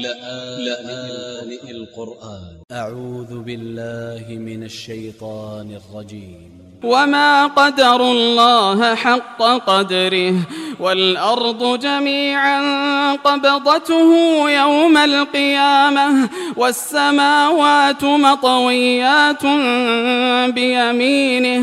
لآن القرآن أ ع و ذ ب ا ل ل ه من ا ل ش ي ط ا ن ا ل ج ي م وما قدر الله حق قدره والأرض جميعا قبضته يوم القيامة والسماوات مطويات بيمينه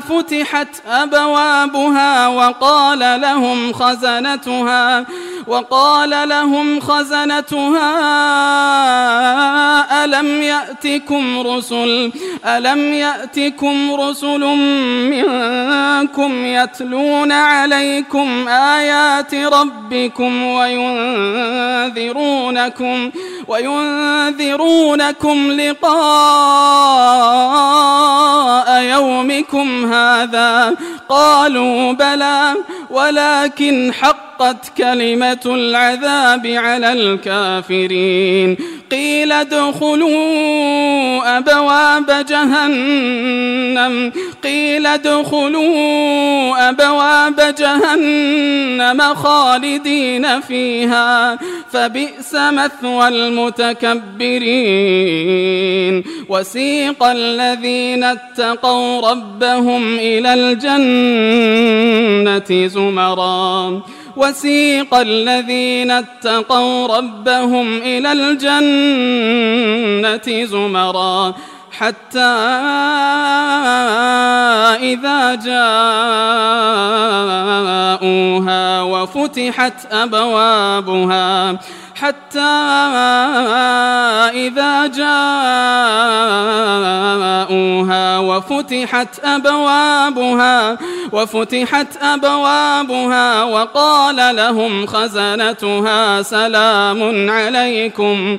فتحت أبوابها وقال لهم خزنتها وقال لهم خزنتها ألم يأتكم رسل؟ ألم يأتكم رسل منكم يتلون عليكم آيات ربكم وينذرونكم وينذرونكم لقاء يومكم هذا قالوا بلى ولكن حقت كلمة العذاب على الكافرين قيل ادخلوا أبواب جهنم قيل ادخلوا أبواب جهنم خالدين فيها فبئس مثوى المتكبرين. وسيق الذين اتقوا ربهم إلى الجنة زمرًا. وسيق الذين اتقوا ربهم إلى الجنة زمرا. حتى إذا جاءوها وفتحت أبوابها حتى إذا جاءوها وفتحت أبوابها وفتحت أبوابها وقال لهم خزنتها سلام عليكم.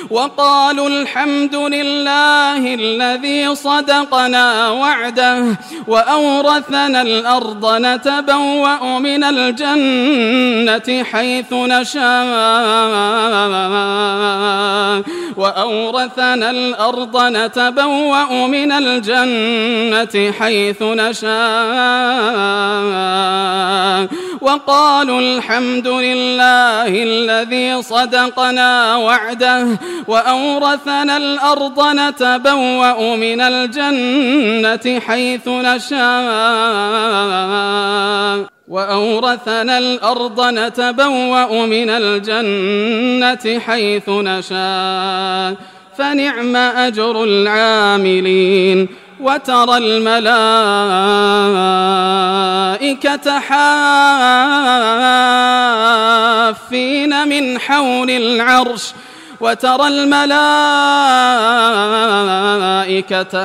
وقالوا الحمد لله الذي صدقنا وعده وأورثنا الأرض نتبوأ من الجنة حيث نشاء. وأورثنا الأرض نتبوأ من الجنة حيث نشاء. وقالوا الحمد لله الذي صدقنا وعده وأورثنا الأرض نتبوأ من الجنة حيث نشاء وأورثنا الأرض نتبوأ من الجنة حيث نشاء فنعم أجر العاملين وترى الملائكة حافين من حول العرش وترى الملائكة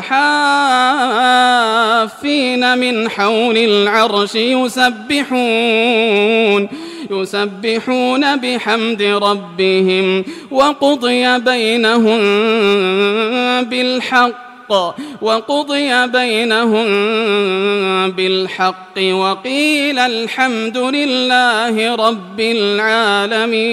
حافين من حول العرش يسبحون يسبحون بحمد ربهم وقضي بينهم بالحق وقضي بينهم بالحق وقيل الحمد لله رب العالمين.